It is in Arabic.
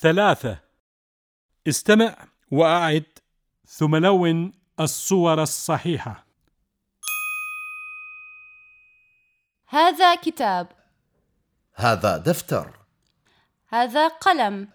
ثلاثة. استمع وأعد ثم لون الصور الصحيحة. هذا كتاب. هذا دفتر. هذا قلم.